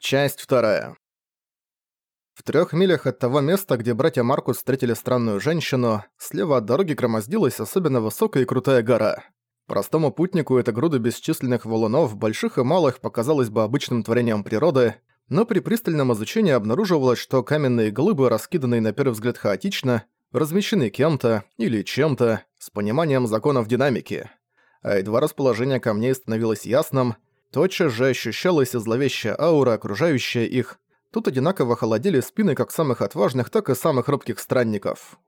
Часть вторая. В трех милях от того места, где братья Маркус встретили странную женщину, слева от дороги громоздилась особенно высокая и крутая гора. Простому путнику эта груда бесчисленных валунов, больших и малых, показалась бы обычным творением природы, но при пристальном изучении обнаруживалось, что каменные глыбы, раскиданные на первый взгляд хаотично, размещены кем-то или чем-то с пониманием законов динамики. А едва расположение камней становилось ясным – Тотчас же ощущалась и зловещая аура, окружающая их. Тут одинаково холодили спины как самых отважных, так и самых робких странников.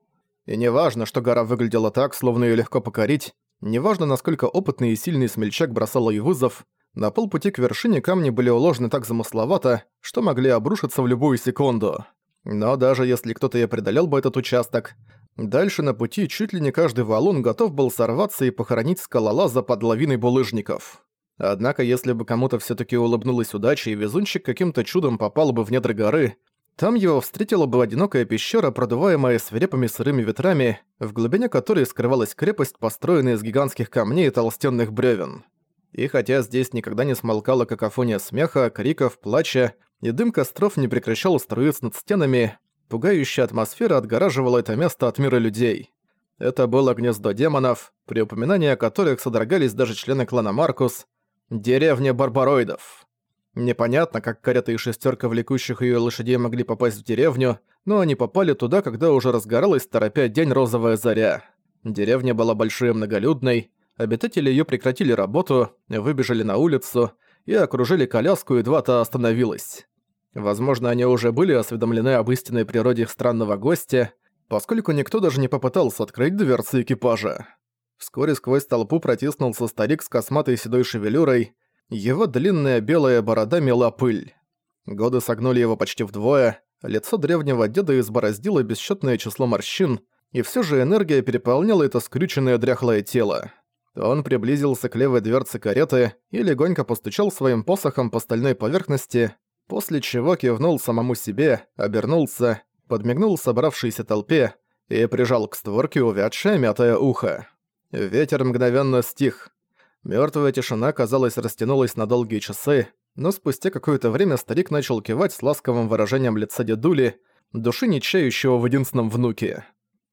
И неважно, что гора выглядела так, словно ее легко покорить, неважно, насколько опытный и сильный смельчак бросал ей вызов, на полпути к вершине камни были уложены так замысловато, что могли обрушиться в любую секунду. Но даже если кто-то и преодолел бы этот участок, дальше на пути чуть ли не каждый валун готов был сорваться и похоронить скалолаза под лавиной булыжников. Однако, если бы кому-то всё-таки улыбнулась удача и везунчик каким-то чудом попал бы в недр горы, там его встретила бы одинокая пещера, продуваемая свирепыми сырыми ветрами, в глубине которой скрывалась крепость, построенная из гигантских камней и толстенных бревен. И хотя здесь никогда не смолкала какофония смеха, криков, плача, и дым костров не прекращал струиться над стенами, пугающая атмосфера отгораживала это место от мира людей. Это было гнездо демонов, при упоминании о которых содрогались даже члены клана Маркус, Деревня барбароидов. Непонятно, как карета и шестерка влекущих ее лошадей могли попасть в деревню, но они попали туда, когда уже разгоралась торопя день розовая заря. Деревня была большой и многолюдной, обитатели ее прекратили работу, выбежали на улицу и окружили коляску, едва та остановилась. Возможно, они уже были осведомлены об истинной природе их странного гостя, поскольку никто даже не попытался открыть дверцы экипажа. Вскоре сквозь толпу протиснулся старик с косматой седой шевелюрой, его длинная белая борода мела пыль. Годы согнули его почти вдвое, лицо древнего деда избороздило бесчетное число морщин, и все же энергия переполняла это скрюченное дряхлое тело. Он приблизился к левой дверце кареты и легонько постучал своим посохом по стальной поверхности, после чего кивнул самому себе, обернулся, подмигнул собравшейся толпе и прижал к створке увядшее мятое ухо. Ветер мгновенно стих. Мёртвая тишина, казалось, растянулась на долгие часы, но спустя какое-то время старик начал кивать с ласковым выражением лица дедули, души не чающего в единственном внуке.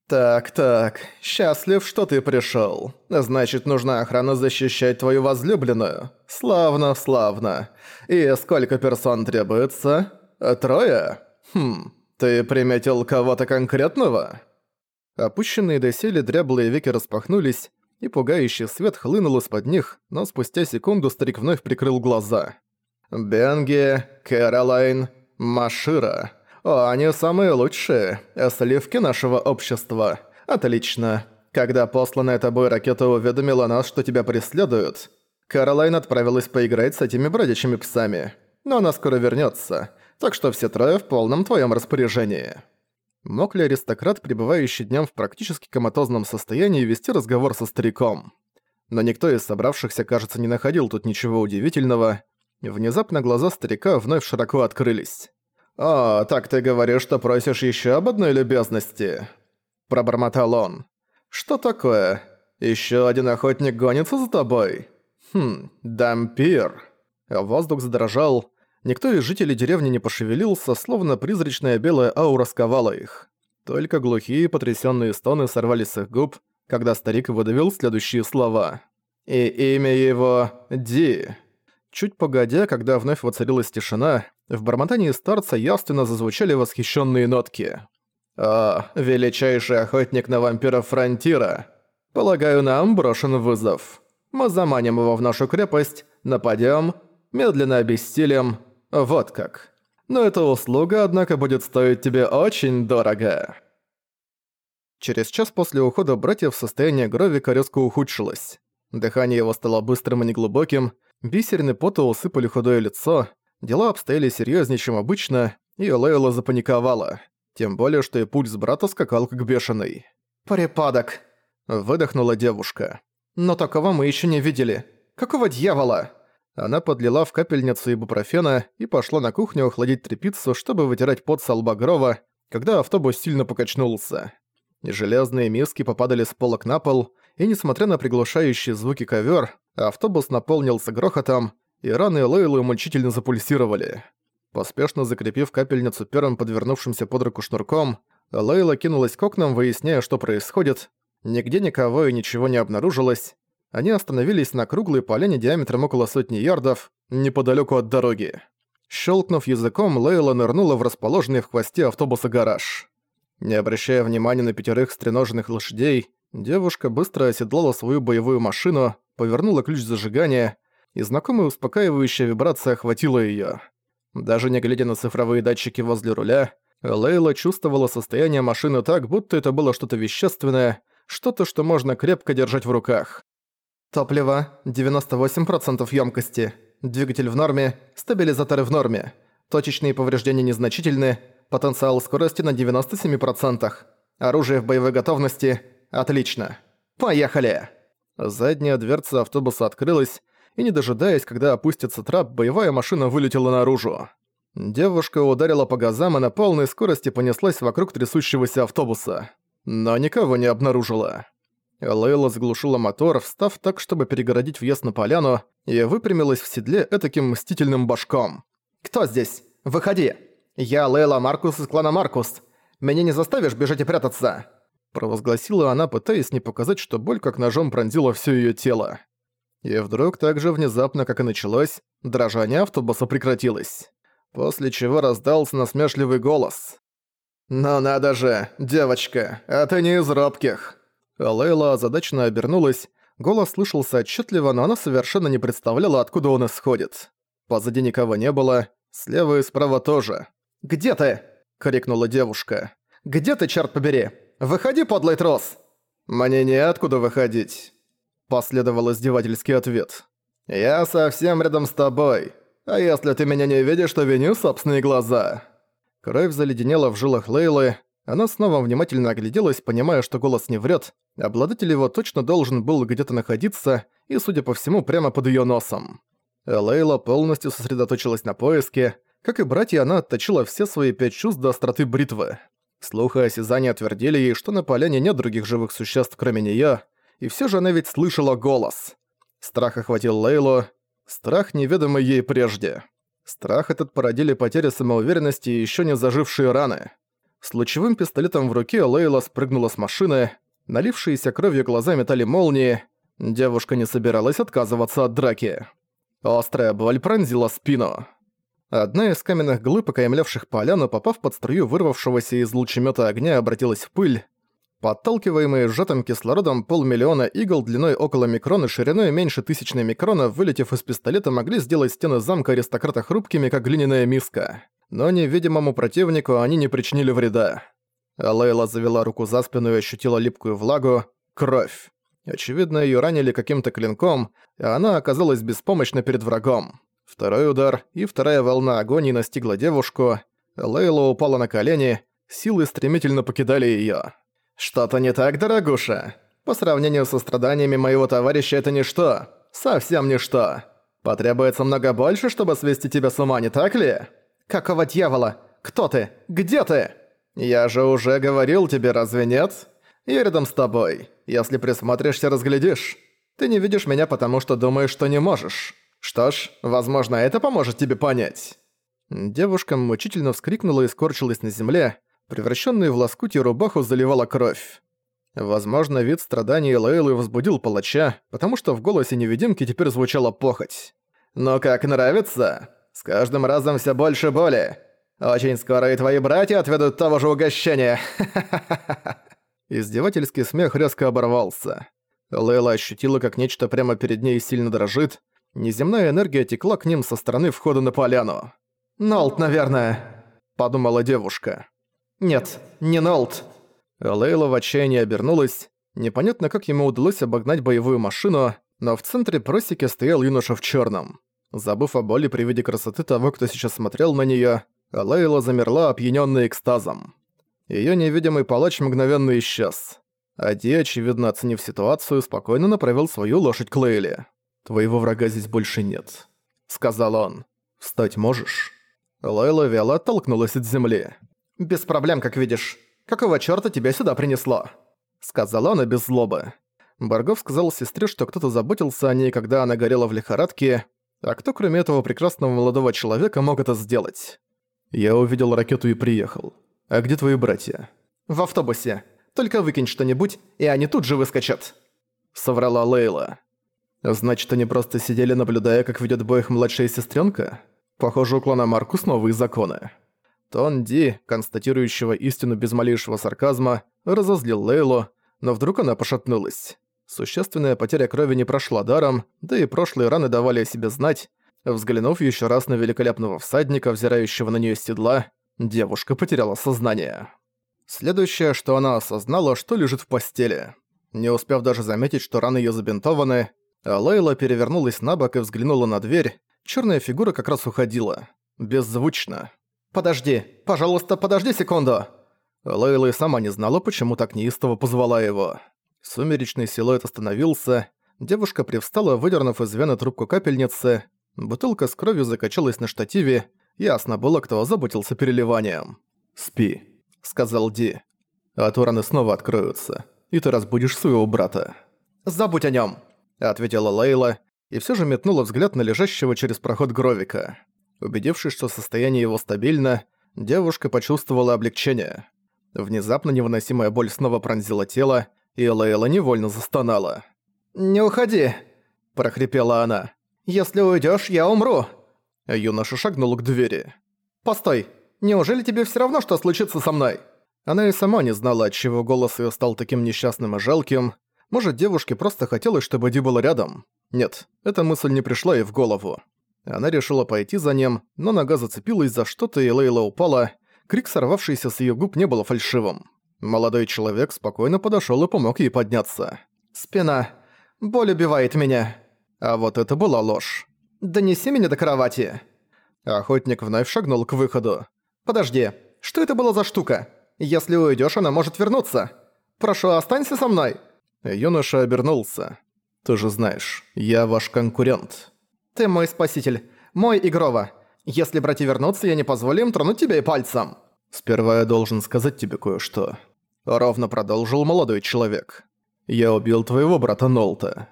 «Так-так, счастлив, что ты пришёл. Значит, нужна охрана защищать твою возлюбленную. Славно, славно. И сколько персон требуется? Трое? Хм, ты приметил кого-то конкретного?» Опущенные доселе дряблые веки распахнулись, и пугающий свет хлынул из-под них, но спустя секунду старик вновь прикрыл глаза. «Бенге, Кэролайн, Машира. О, они самые лучшие, сливки нашего общества. Отлично. Когда посланная тобой ракета уведомила нас, что тебя преследуют, Кэролайн отправилась поиграть с этими бродячими псами. Но она скоро вернется, так что все трое в полном твоем распоряжении». Мог ли аристократ, пребывающий днем в практически коматозном состоянии, вести разговор со стариком? Но никто из собравшихся, кажется, не находил тут ничего удивительного. Внезапно глаза старика вновь широко открылись. «О, так ты говоришь, что просишь еще об одной любезности?» Пробормотал он. «Что такое? Еще один охотник гонится за тобой?» «Хм, дампир». Воздух задрожал, Никто из жителей деревни не пошевелился, словно призрачная белая аура сковала их. Только глухие потрясенные стоны сорвались с их губ, когда старик выдавил следующие слова. «И имя его Ди». Чуть погодя, когда вновь воцарилась тишина, в бормотании старца явственно зазвучали восхищенные нотки. «О, величайший охотник на вампиров Фронтира! Полагаю, нам брошен вызов. Мы заманим его в нашу крепость, нападем, медленно обессилим, вот как. Но эта услуга, однако, будет стоить тебе очень дорого. Через час после ухода братьев состояние Гровика резко ухудшилось. Дыхание его стало быстрым и неглубоким, бисерины пота усыпали худое лицо, дела обстояли серьезнее, чем обычно, и Лейла запаниковала. Тем более, что и пульс брата скакал как бешеный. «Припадок!» – выдохнула девушка. «Но такого мы еще не видели. Какого дьявола?» Она подлила в капельницу ибупрофена и пошла на кухню охладить тряпицу, чтобы вытирать пот со лба Грова, когда автобус сильно покачнулся. Железные миски попадали с полок на пол, и несмотря на приглушающие звуки ковер, автобус наполнился грохотом, и раны Лейлы мучительно запульсировали. Поспешно закрепив капельницу первым подвернувшимся под руку шнурком, Лейла кинулась к окнам, выясняя, что происходит. Нигде никого и ничего не обнаружилось. Они остановились на круглой поляне диаметром около сотни ярдов, неподалеку от дороги. Щелкнув языком, Лейла нырнула в расположенный в хвосте автобуса гараж. Не обращая внимания на пятерых стреноженных лошадей, девушка быстро оседлала свою боевую машину, повернула ключ зажигания, и знакомая успокаивающая вибрация охватила её. Даже не глядя на цифровые датчики возле руля, Лейла чувствовала состояние машины так, будто это было что-то вещественное, что-то, что можно крепко держать в руках. Топливо 98% ёмкости. Двигатель в норме, стабилизаторы в норме. Точечные повреждения незначительны, потенциал скорости на 97%. Оружие в боевой готовности. Отлично. Поехали! Задняя дверца автобуса открылась, и не дожидаясь, когда опустится трап, боевая машина вылетела наружу. Девушка ударила по газам и на полной скорости понеслась вокруг трясущегося автобуса. Но никого не обнаружила. Лейла заглушила мотор, встав так, чтобы перегородить въезд на поляну, и выпрямилась в седле этаким мстительным башком. «Кто здесь? Выходи! Я Лейла Маркус из клана Маркус. Меня не заставишь бежать и прятаться!» Провозгласила она, пытаясь не показать, что боль как ножом пронзила всё её тело. И вдруг так же внезапно, как и началось, дрожание автобуса прекратилось. После чего раздался насмешливый голос. «Ну надо же, девочка, а ты не из робких!» Лейла озадаченно обернулась, голос слышался отчетливо, но она совершенно не представляла, откуда он исходит. Позади никого не было, слева и справа тоже. «Где ты?» — крикнула девушка. «Где ты, черт побери? Выходи, подлый трос!» «Мне неоткуда выходить», Последовал издевательский ответ. «Я совсем рядом с тобой. А если ты меня не видишь, то виню собственные глаза». Кровь заледенела в жилах Лейлы. Она снова внимательно огляделась, понимая, что голос не врет. Обладатель его точно должен был где-то находиться, и, судя по всему, прямо под ее носом. Лейла полностью сосредоточилась на поиске. Как и братья, она отточила все свои пять чувств до остроты бритвы. Слух и осязание твердили ей, что на поляне нет других живых существ, кроме неё, и все же она ведь слышала голос. Страх охватил Лейлу, страх, неведомый ей прежде. Страх этот породили потери самоуверенности и еще не зажившие раны. С лучевым пистолетом в руке Лейла спрыгнула с машины, налившиеся кровью глаза метали молнии, девушка не собиралась отказываться от драки. Острая боль пронзила спину. Одна из каменных глыб, окаймлявших поляну, попав под струю вырвавшегося из лучемета огня, обратилась в пыль, Подталкиваемые сжатым кислородом полмиллиона игл длиной около микрона и шириной меньше тысячной микрона, вылетев из пистолета, могли сделать стены замка аристократа хрупкими, как глиняная миска. Но невидимому противнику они не причинили вреда. Лейла завела руку за спину и ощутила липкую влагу. Кровь. Очевидно, её ранили каким-то клинком, и она оказалась беспомощна перед врагом. Второй удар и вторая волна агонии настигла девушку. Лейла упала на колени, силы стремительно покидали её. «Что-то не так, дорогуша? По сравнению со страданиями моего товарища это ничто. Совсем ничто. Потребуется много больше, чтобы свести тебя с ума, не так ли? Какого дьявола? Кто ты? Где ты? Я же уже говорил тебе, разве нет? Я рядом с тобой. Если присмотришься, разглядишь. Ты не видишь меня, потому что думаешь, что не можешь. Что ж, возможно, это поможет тебе понять». Девушка мучительно вскрикнула и скорчилась на земле, Превращенную в лоскутье рубаху заливала кровь. Возможно, вид страданий Лейлы возбудил палача, потому что в голосе невидимки теперь звучала похоть. «Ну как нравится? С каждым разом все больше боли. Очень скоро и твои братья отведут того же угощения. Издевательский смех резко оборвался. Лейла ощутила, как нечто прямо перед ней сильно дрожит. Неземная энергия текла к ним со стороны входа на поляну. «Нолт, наверное», — подумала девушка. «Нет, не Нолт!» Лейла в отчаянии обернулась. Непонятно, как ему удалось обогнать боевую машину, но в центре просеки стоял юноша в черном. Забыв о боли при виде красоты того, кто сейчас смотрел на нее, Лейла замерла, опьянённая экстазом. Её невидимый палач мгновенно исчез. Ади, очевидно оценив ситуацию, спокойно направил свою лошадь к Лейле. «Твоего врага здесь больше нет», — сказал он. «Встать можешь?» Лейла вяло оттолкнулась от земли. «Без проблем, как видишь. Какого чёрта тебя сюда принесло?» Сказала она без злобы. Баргов сказал сестре, что кто-то заботился о ней, когда она горела в лихорадке. А кто кроме этого прекрасного молодого человека мог это сделать? Я увидел ракету и приехал. А где твои братья? В автобусе. Только выкинь что-нибудь, и они тут же выскочат. Соврала Лейла. Значит, они просто сидели, наблюдая, как ведет бой их младшая сестренка? Похоже, у клана Маркус новые законы. Тон Ди, констатирующего истину без малейшего сарказма, разозлил Лейлу, но вдруг она пошатнулась. Существенная потеря крови не прошла даром, да и прошлые раны давали о себе знать. Взглянув еще раз на великолепного всадника, взирающего на нее седла, девушка потеряла сознание. Следующее, что она осознала, что лежит в постели. Не успев даже заметить, что раны ее забинтованы, Лейла перевернулась на бок и взглянула на дверь. Черная фигура как раз уходила. Беззвучно. «Подожди! Пожалуйста, подожди секунду!» Лейла и сама не знала, почему так неистово позвала его. Сумеречный силуэт остановился. Девушка привстала, выдернув из вены трубку капельницы. Бутылка с кровью закачалась на штативе. Ясно было, кто озаботился переливанием. «Спи», — сказал Ди. «А то раны снова откроются, и ты разбудишь своего брата». «Забудь о нем, ответила Лейла, и все же метнула взгляд на лежащего через проход Гровика. Убедившись, что состояние его стабильно, девушка почувствовала облегчение. Внезапно невыносимая боль снова пронзила тело, и Лейла невольно застонала. «Не уходи!» – прохрипела она. «Если уйдёшь, я умру!» Юноша шагнул к двери. «Постой! Неужели тебе всё равно, что случится со мной?» Она и сама не знала, отчего голос её стал таким несчастным и жалким. Может, девушке просто хотелось, чтобы Ди был рядом? Нет, эта мысль не пришла ей в голову. Она решила пойти за ним, но нога зацепилась за что-то, и Лейла упала. Крик, сорвавшийся с её губ, не был фальшивым. Молодой человек спокойно подошёл и помог ей подняться. «Спина. Боль убивает меня». А вот это была ложь. «Донеси меня до кровати». Охотник вновь шагнул к выходу. «Подожди, что это была за штука? Если уйдёшь, она может вернуться. Прошу, останься со мной». Юноша обернулся. «Ты же знаешь, я ваш конкурент». «Ты мой спаситель, мой Игрова. Если братья вернутся, я не позволю им тронуть тебя и пальцем». «Сперва я должен сказать тебе кое-что». Ровно продолжил молодой человек. «Я убил твоего брата Нолта».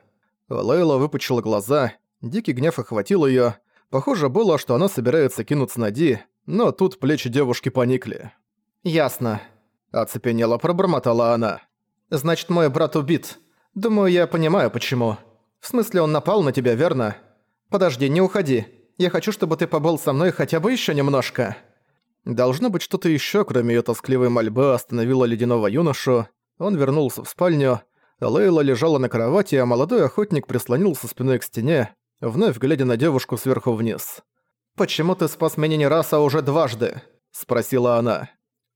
Лейла выпучила глаза, дикий гнев охватил её. Похоже было, что она собирается кинуться на Ди, но тут плечи девушки поникли. «Ясно», — оцепенела пробормотала она. «Значит, мой брат убит. Думаю, я понимаю, почему. В смысле, он напал на тебя, верно? Подожди, не уходи. Я хочу, чтобы ты побыл со мной хотя бы ещё немножко». Должно быть что-то ещё, кроме её тоскливой мольбы, остановило ледяного юношу. Он вернулся в спальню. Лейла лежала на кровати, а молодой охотник прислонился спиной к стене, вновь глядя на девушку сверху вниз. «Почему ты спас меня не раз, а уже дважды?» – спросила она.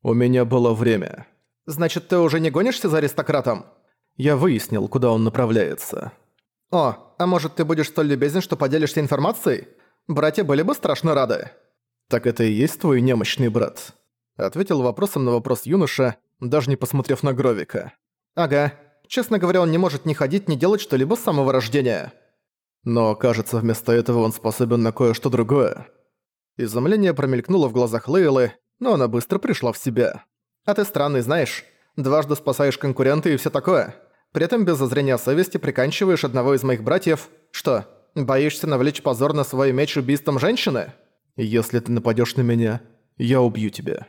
«У меня было время». «Значит, ты уже не гонишься за аристократом?» Я выяснил, куда он направляется. «О, а может, ты будешь столь любезен, что поделишься информацией? Братья были бы страшно рады». «Так это и есть твой немощный брат?» Ответил вопросом на вопрос юноша, даже не посмотрев на Гровика. «Ага. Честно говоря, он не может ни ходить, ни делать что-либо с самого рождения». Но, кажется, вместо этого он способен на кое-что другое. Изумление промелькнуло в глазах Лейлы, но она быстро пришла в себя. «А ты странный, знаешь. Дважды спасаешь конкурента и все такое. При этом без зазрения совести приканчиваешь одного из моих братьев. Что, боишься навлечь позор на свой меч убийством женщины?» «Если ты нападёшь на меня, я убью тебя».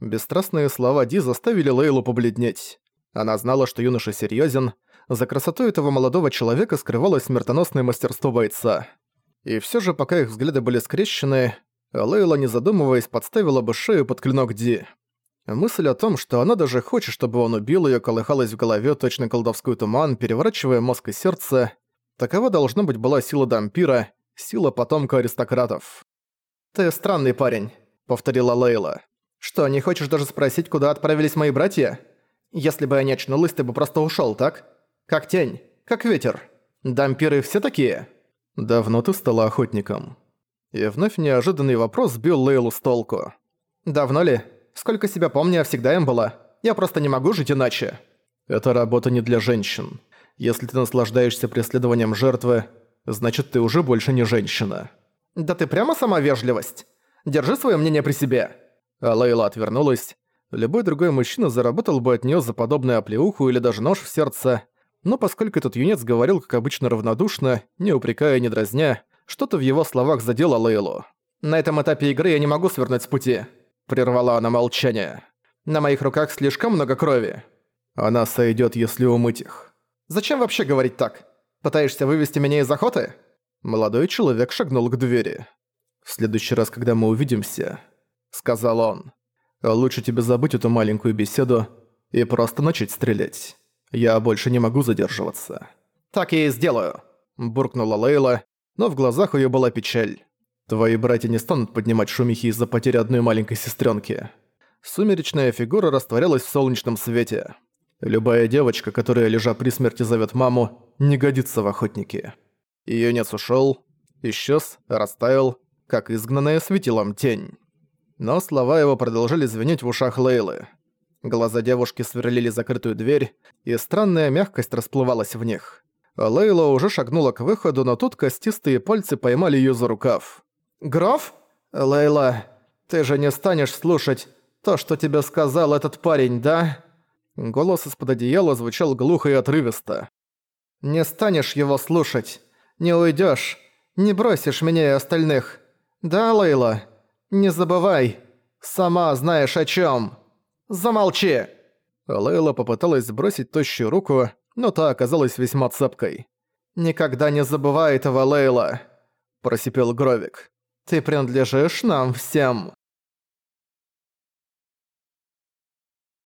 Бесстрастные слова Ди заставили Лейлу побледнеть. Она знала, что юноша серьёзен, за красотой этого молодого человека скрывалось смертоносное мастерство бойца. И всё же, пока их взгляды были скрещены, Лейла, не задумываясь, подставила бы шею под клинок Ди. Мысль о том, что она даже хочет, чтобы он убил её, колыхалась в голове точно колдовской туман, переворачивая мозг и сердце. Такова должна быть была сила дампира, сила потомка аристократов. «Ты странный парень», — повторила Лейла. «Что, не хочешь даже спросить, куда отправились мои братья? Если бы я не очнулась, ты бы просто ушёл, так? Как тень, как ветер. Дампиры все такие?» «Давно ты стала охотником?» И вновь неожиданный вопрос сбил Лейлу с толку. «Давно ли? Сколько себя помню, я всегда им была. Я просто не могу жить иначе». «Это работа не для женщин. Если ты наслаждаешься преследованием жертвы, значит, ты уже больше не женщина». «Да ты прямо сама вежливость. Держи свое мнение при себе». А Лейла отвернулась. Любой другой мужчина заработал бы от нее за подобную оплеуху или даже нож в сердце, но поскольку этот юнец говорил, как обычно, равнодушно, не упрекая не дразня, Что-то в его словах задело Лейлу. «На этом этапе игры я не могу свернуть с пути», — прервала она молчание. «На моих руках слишком много крови». «Она сойдёт, если умыть их». «Зачем вообще говорить так? Пытаешься вывести меня из охоты?» Молодой человек шагнул к двери. «В следующий раз, когда мы увидимся», — сказал он, — «лучше тебе забыть эту маленькую беседу и просто начать стрелять. Я больше не могу задерживаться». «Так я и сделаю», — буркнула Лейла, но в глазах её была печаль. «Твои братья не станут поднимать шумихи из-за потери одной маленькой сестрёнки». Сумеречная фигура растворялась в солнечном свете. Любая девочка, которая, лежа при смерти, зовёт маму, не годится в охотнике. Юнец ушёл, исчез, растаял, как изгнанная светилом тень. Но слова его продолжали звенеть в ушах Лейлы. Глаза девушки сверлили закрытую дверь, и странная мягкость расплывалась в них. Лейла уже шагнула к выходу, но тут костистые пальцы поймали её за рукав. «Граф? Лейла, ты же не станешь слушать то, что тебе сказал этот парень, да?» Голос из-под одеяла звучал глухо и отрывисто. «Не станешь его слушать. Не уйдёшь. Не бросишь меня и остальных. Да, Лейла? Не забывай. Сама знаешь о чём. Замолчи!» Лейла попыталась сбросить тощую руку, но та оказалась весьма цепкой. «Никогда не забывай этого, Лейла!» – просипел Гровик. «Ты принадлежишь нам всем!»